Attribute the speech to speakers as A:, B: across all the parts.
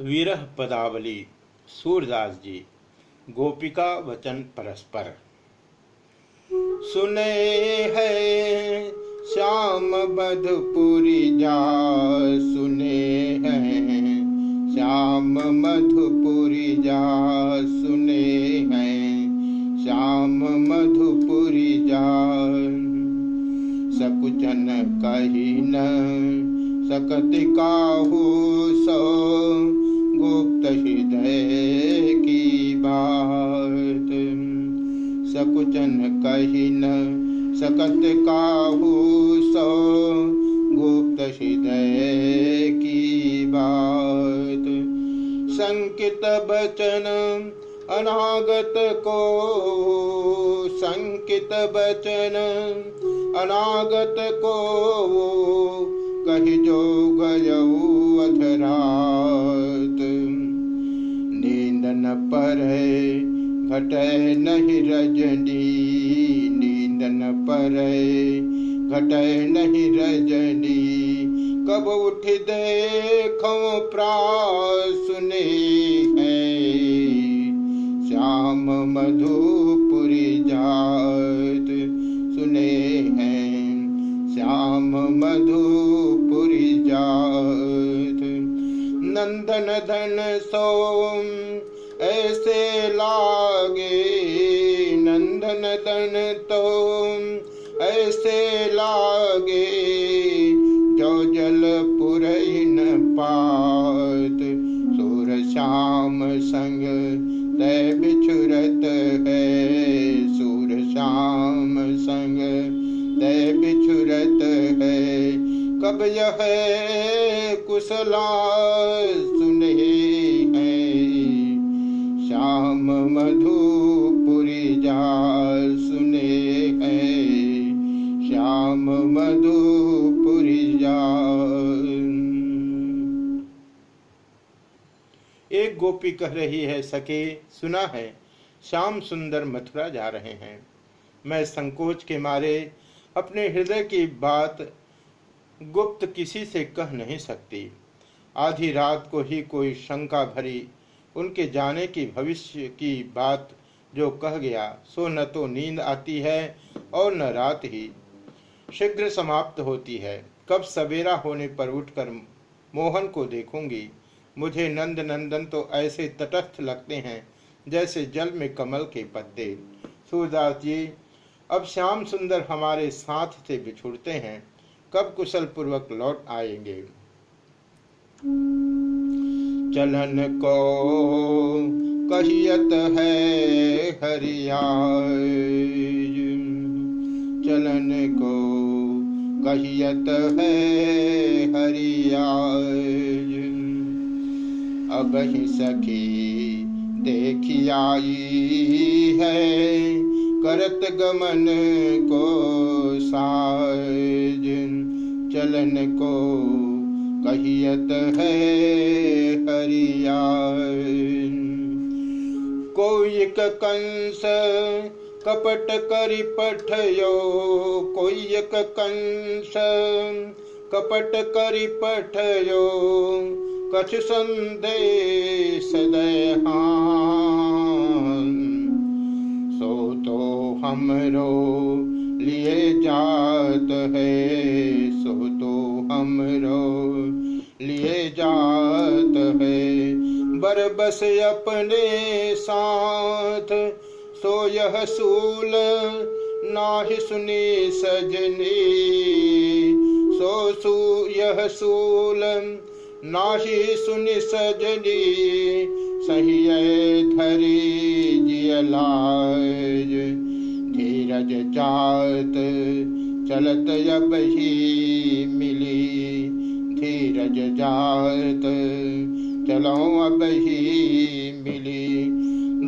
A: विरह पदावली सूरदास जी गोपिका वचन परस्पर। सुने है, श्याम मधुपुरी जा, सुने हैं, श्याम मधुपुरी जा, सुने हैं, श्याम मधुपुरी जा। सकुचन कही न, सकत काहू सो काहू सो गुप्त हृदय की बात। संकित बचन अनागत को संकित बचन अनागत को कह जो गयऊ अधरात। नींद न पर घट नहीं रजनी। न पर घट नहीं रजनी। कब उठ देखो प्रासुने है। श्याम मधुपुरी जात सुने हैं। श्याम मधुपुरी जात। नंदन धन सोम ऐसे लागे, नंदन धन तो ऐसे लागे जो जल पुरैन पात। सुर श्याम संग तय बिछुरत है। सुर श्याम संग तय बिछुरत है। कब यह कुशला गोपी कह रही है, सके, सुना है, श्याम सुंदर मथुरा जा रहे हैं। मैं संकोच के मारे अपने हृदय की बात गुप्त किसी से कह नहीं सकती। आधी रात को ही कोई शंका भरी उनके जाने की भविष्य की बात जो कह गया, सो न तो नींद आती है और न रात ही शीघ्र समाप्त होती है। कब सवेरा होने पर उठकर मोहन को देखूँगी मुझे नंद नंदन तो ऐसे तटस्थ लगते हैं, जैसे जल में कमल के पत्ते। सूरदास जी, अब श्याम सुंदर हमारे साथ से बिछुड़ते हैं, कब कुशल पूर्वक लौट आएँगे? चलन को कहियत है हरिया चलन को कहियत है हरिया अब ही सखी देखी आई है। करत गमन को साज, चलन को कहियत है हरिया कोई कंस कपट करि पठयो, कोई कंस कपट करि पठयो कछ संदेश दहान सो तो हमरो लिए जात है। सो तो हमरो लिए जात है। बरबस अपने साथ, सो यह सूल नाहि सुनी सजनी। सो सू यह सूल नाहि सुनि सजनी सही धरी जियलाज धीरज जात चलत अब ही मिली। धीरज जात चलो अब ही मिली।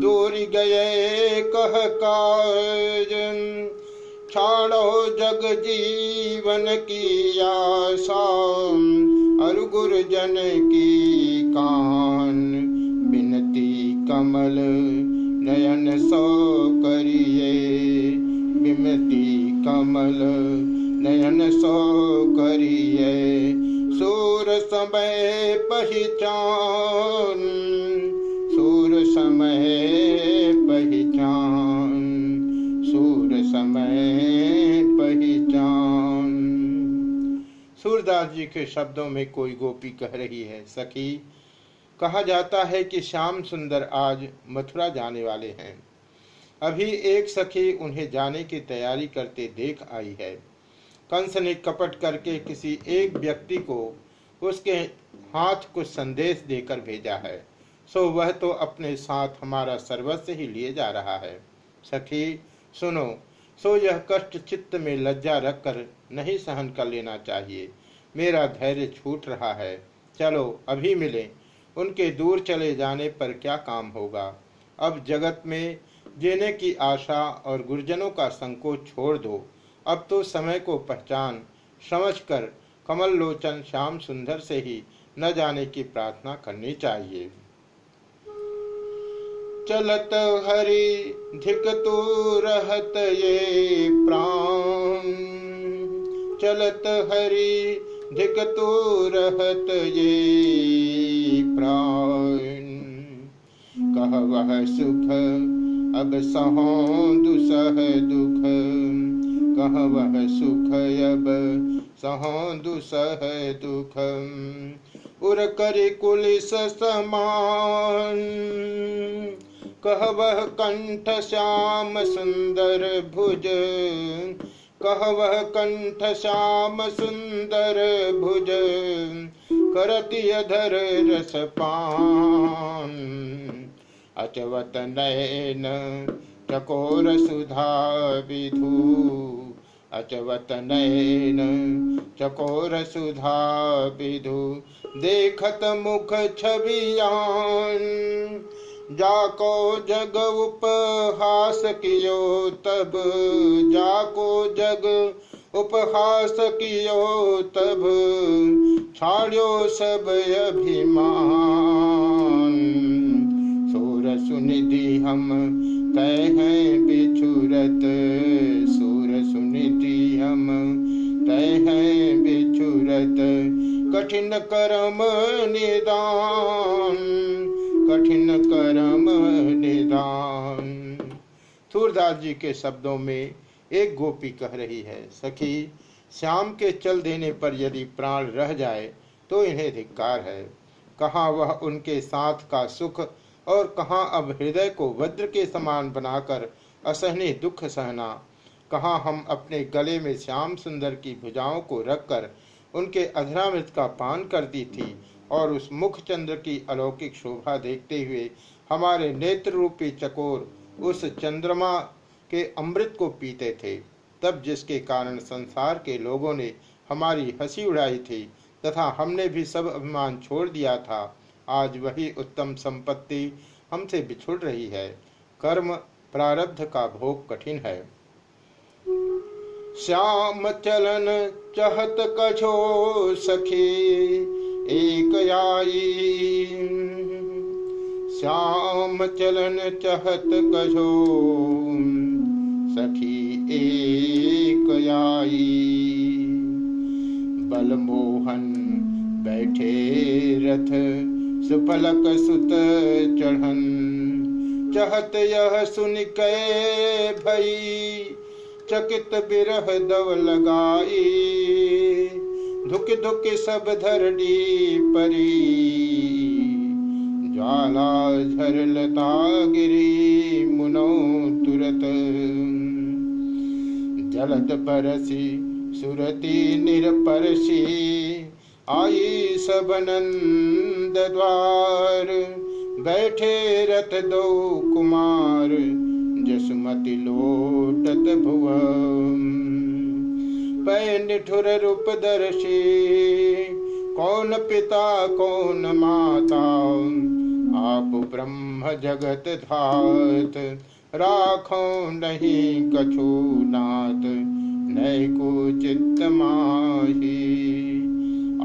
A: दूर गए कह काज, छाड़ो जग जीवन की आशा। और जन की कान, बिनती कमल, नयन सो करिए। बिनती कमल, नयन सो करिए। सूर समय पहचान सूरदास जी के शब्दों में कोई गोपी कह रही है, सखी, कहा जाता है कि श्याम सुंदर आज मथुरा जाने वाले हैं। अभी एक सखी उन्हें जाने की तैयारी करते देख आई है। कंस ने कपट करके किसी एक व्यक्ति को उसके हाथ कुछ संदेश देकर भेजा है। सो वह तो अपने साथ हमारा सर्वस्व ही लिए जा रहा है। सखी, सुनो, सो यह कष्ट चित्त में लज्जा रखकर नहीं सहन कर लेना चाहिए। मेरा धैर्य छूट रहा है। चलो, अभी मिले। उनके दूर चले जाने पर क्या काम होगा? अब जगत में जीने की आशा और गुरजनों का संकोच छोड़ दो। अब तो समय को पहचान, समझकर कमल लोचन श्याम सुंदर से ही न जाने की प्रार्थना करनी चाहिए। चलत हरि, धिक तू रहत ये प्राण। चलत हरि धिक तू रहत ये प्राण। कह वह सुख, अब सहो दुसह दुख। कह वह सुख, अब सहो दुसह दुख। उर कर कुलिस समान। कह वह कंठ श्याम सुंदर भुज। कह वह कंठ श्याम सुंदर भुज, करती अधर रस पान अचवत नयन चकोर सुधा विधु, अचवत नयन चकोर सुधा विधु, देखत मुख छवियान जाको जग उपहास कियो तब, जाको जग उपहास कियो तब छाड़ो सब अभिमान। सूर सुनिधि हम तय हैं बिछुरत, सूर सुनिधि हम तय हैं बिछुरत, कठिन कर्म निदान। कठिन कर्म निदान। सूरदास जी के शब्दों में एक गोपी कह रही है, सखी, श्याम के चल देने पर यदि प्राण रह जाए तो इन्हें धिक्कार है। कहाँ वह उनके साथ का सुख और कहाँ अब हृदय को वज्र के समान बनाकर असहनीय दुख सहना? कहाँ हम अपने गले में श्याम सुंदर की भुजाओं को रखकर उनके अधरामृत का पान करती थी और उस मुख चंद्र की अलौकिक शोभा देखते हुए हमारे नेत्र रूपी चकोर उस चंद्रमा के अमृत को पीते थे। तब जिसके कारण संसार के लोगों ने हमारी हँसी उड़ाई थी तथा हमने भी सब अभिमान छोड़ दिया था, आज वही उत्तम संपत्ति हमसे बिछुड़ रही है। कर्म प्रारब्ध का भोग कठिन है। श्याम चलन चहत कछो सखी एक आई श्याम चलन चहत कछो सखी एक आई बलमोहन बैठे रथ सुपलक सुत चढ़न। चहत यह सुन के भई, चकित बिरह दव लगाई। धुक धुक सब धरडी परी। ज्वाला झरलता गिरी मुनो तुरत। जलत परसी सुरती निरपरसी, आई सब नंद द्वार। बैठे रथ दो कुमार, जसमति लोटत भुव पैठुर रूप दर्शी कौन पिता, कौन माता, आप ब्रह्म जगत धात। राखो नहीं कछु नय को चित्त माही।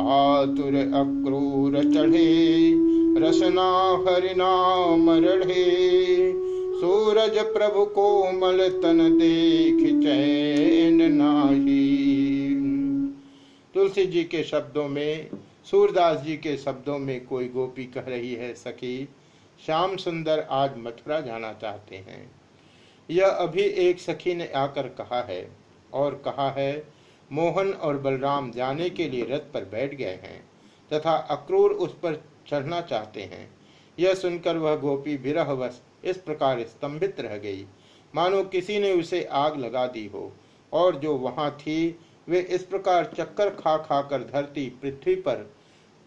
A: आतुर अक्रूर चढ़े, रसना हरिना मरढ़े सूरज प्रभु को मल तन देख चैन नाही। तुलसी जी के शब्दों में, सूरदास जी के शब्दों में कोई गोपी कह रही है, सखी, श्याम सुंदर आज मथुरा जाना चाहते हैं। यह अभी एक सखी ने आकर कहा है और कहा है, मोहन और बलराम जाने के लिए रथ पर बैठ गए हैं तथा अक्रूर उस पर चढ़ना चाहते हैं। यह सुनकर वह गोपी विरहवश इस प्रकार स्तंभित रह गई। मानो किसी ने उसे आग लगा दी हो, और जो वहाँ थी, वे इस प्रकार चक्कर खा खा कर धरती पृथ्वी पर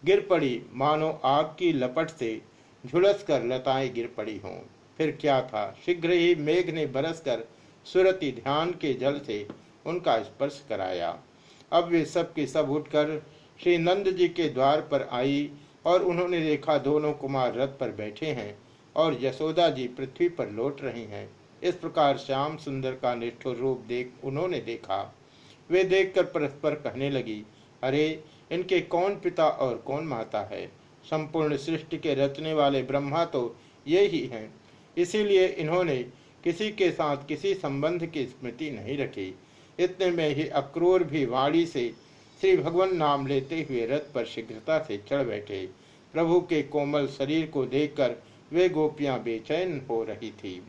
A: गिर पड़ी। मानो आग की लपट से झुलस कर लताएँ गिर पड़ी हों। फिर क्या था? शीघ्र ही मेघ ने बरस कर सुरति ध्यान के जल से उनका स्पर्श कराया। अब वे सब के सब उठकर श्री नंद जी के द्वार पर आई और उन्होंने देखा दोनों कुमार रथ पर बैठे हैं और यशोदा जी पृथ्वी पर लौट रही हैं। इस प्रकार श्याम सुंदर का निष्ठुर रूप देख उन्होंने देखा। वे देखकर परस्पर कहने लगी, अरे, इनके कौन पिता और कौन माता है? संपूर्ण सृष्टि के रचने वाले ब्रह्मा तो ये ही हैं। इसीलिए इन्होंने किसी के साथ किसी संबंध की स्मृति नहीं रखी। इतने में ही अक्रूर भी वाणी से श्री भगवान नाम लेते हुए रथ पर शीघ्रता से चढ़ बैठे। प्रभु के कोमल शरीर को देखकर वे गोपियाँ बेचैन हो रही थी।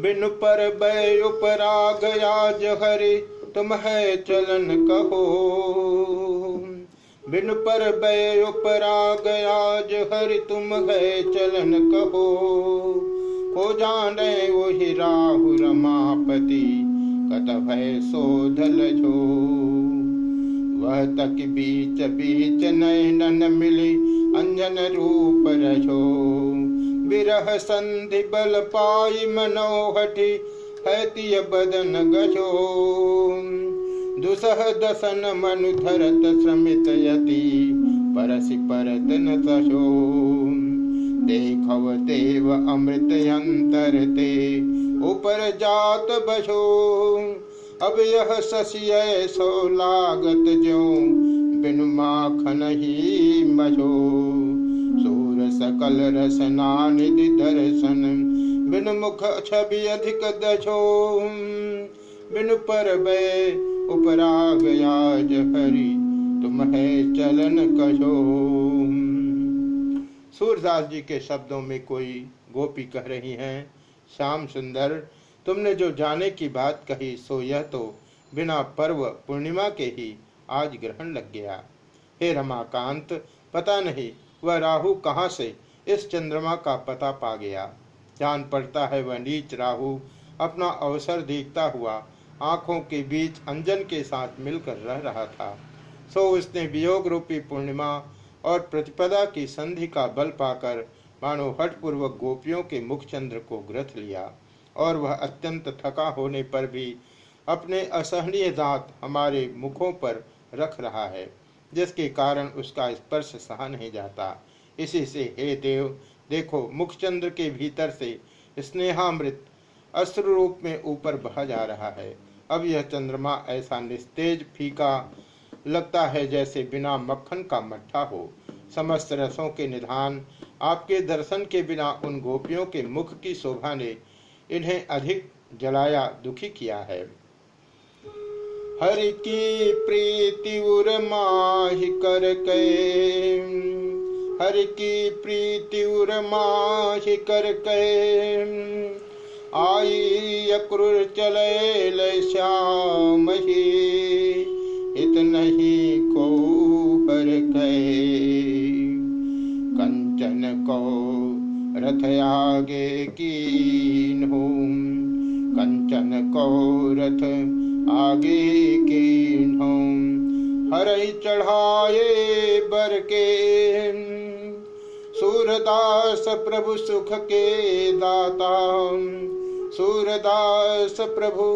A: बिन पर उपराग तुम है चलन कहो। बिन पर उपराग आज हरि, तुम है चलन कहो। हो जाने वही राहु रमापति। कत भय शोधल जो वह तक बीच बीच नयन मिली, अंजन रूप रजो। विरह संधि बल पाई मनोहठी है बदन गजो। दुसह दसन मनु धरत श्रमित यति, परसि परत न देखव देव अमृत अंतर ते ऊपर जात बसो। अब यह शशि सो लागत जो बिन माखन ही मजो। सूर सकल रसना निधि दर्शन, बिन मुख छवि अधिक दशो बिन पर बे उपराग याज हरि, तुम है चलन कशो। सूरदास जी के शब्दों में कोई गोपी कह रही हैं श्याम सुंदर, तुमने जो जाने की बात कही, सो यह तो बिना पर्व पूर्णिमा के ही आज ग्रहण लग गया। हे रमाकांत, पता नहीं, वह राहु कहाँ से इस चंद्रमा का पता पा गया। जान पड़ता है वह नीच राहु, अपना अवसर देखता हुआ आँखों के बीच अंजन के साथ मिलकर रह रहा था। सो उसने वियोग रूपी पूर्णिमा और प्रतिपदा की संधि का बल पाकर मानो हटपूर्वक गोपियों के मुखचंद्र को ग्रथ लिया और वह अत्यंत थका होने पर भी अपने असहनीय दांत हमारे मुखों पर रख रहा है, जिसके कारण उसका स्पर्श सहा नहीं जाता। इसी से, हे देव, देखो, मुखचंद्र के भीतर से स्नेहामृत अस्त्र रूप में ऊपर बहा जा रहा है। अब यह चंद्रमा ऐसा निस्तेज फीका लगता है जैसे बिना मक्खन का मट्ठा हो। समस्त रसों के निधान, आपके दर्शन के बिना उन गोपियों के मुख की शोभा ने इन्हें अधिक जलाया, दुखी किया है। हरि की प्रीति उर माहि कर के, हरि की प्रीति उर माहि कर के, आई अक्रूर चले श्याम ही इत नहीं को रथ आगे कीन की कंचन को रथ आगे की हर चढ़ाए बर के सूरदास प्रभु सुख के दाता सूरदास प्रभु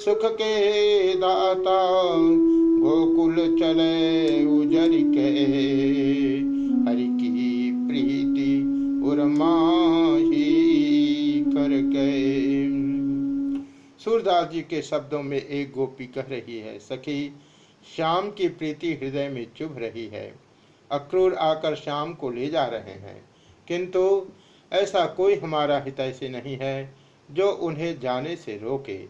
A: सुख के दाता गोकुल चले उजर के उर्माही कर गए। सूरदास जी के शब्दों में एक गोपी कह रही है, सखी, श्याम की प्रीति हृदय में चुभ रही है। अक्रूर आकर श्याम को ले जा रहे हैं। किंतु ऐसा कोई हमारा हितैषी नहीं है जो उन्हें जाने से रोके।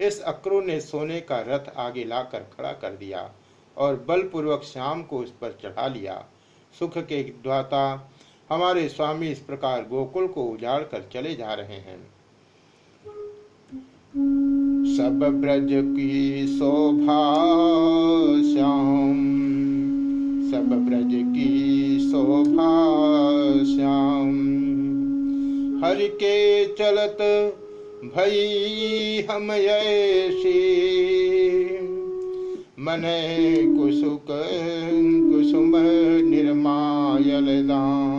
A: इस अक्रूर ने सोने का रथ आगे लाकर खड़ा कर दिया और बलपूर्वक श्याम को उस पर चढ़ा लिया। सुख के द्वाता हमारे स्वामी इस प्रकार गोकुल को उजाड़ कर चले जा रहे हैं। सब ब्रज की शोभा श्याम। सब ब्रज की शोभा श्याम। हर के चलत भई हम ऐसी। मन कुसुक कुसुम निर्मायल दाम।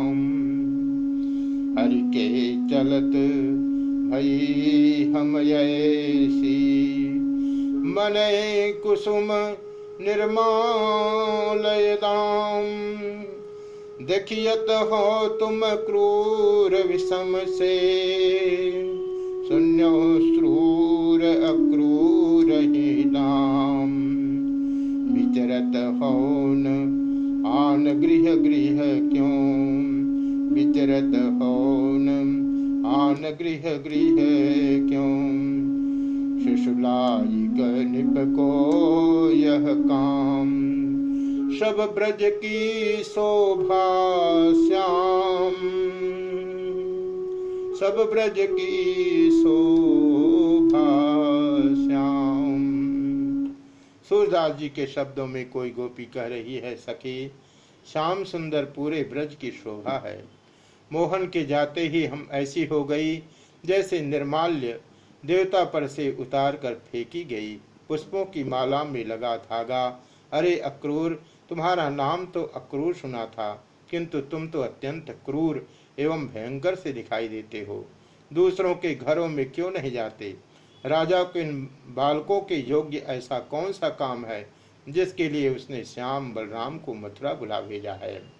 A: हर के चलत भई हम ऐसी। मन कुसुम निर्मालय दाम। देखियत हो तुम क्रूर विषम से। शून्यो श्रूर अक्रूर ही नाम विचरत हौन, आन गृह गृह क्यों? विचरत हौन आन गृह गृह क्यों? शिशुलाई निप को यह काम। सब ब्रज की शोभा श्याम। सब ब्रज की शोभा श्याम। सूरदास जी के शब्दों में कोई गोपी कह रही है, सखी, श्याम सुंदर पूरे ब्रज की शोभा है। मोहन के जाते ही हम ऐसी हो गई, जैसे निर्माल्य देवता पर से उतार कर फेंकी गई। पुष्पों की माला में लगा धागा। अरे अक्रूर, तुम्हारा नाम तो अक्रूर सुना था, किंतु तुम तो अत्यंत क्रूर एवं भयंकर से दिखाई देते हो। दूसरों के घरों में क्यों नहीं जाते? राजा के बालकों के योग्य ऐसा कौन सा काम है, जिसके लिए उसने श्याम बलराम को मथुरा बुला भेजा है?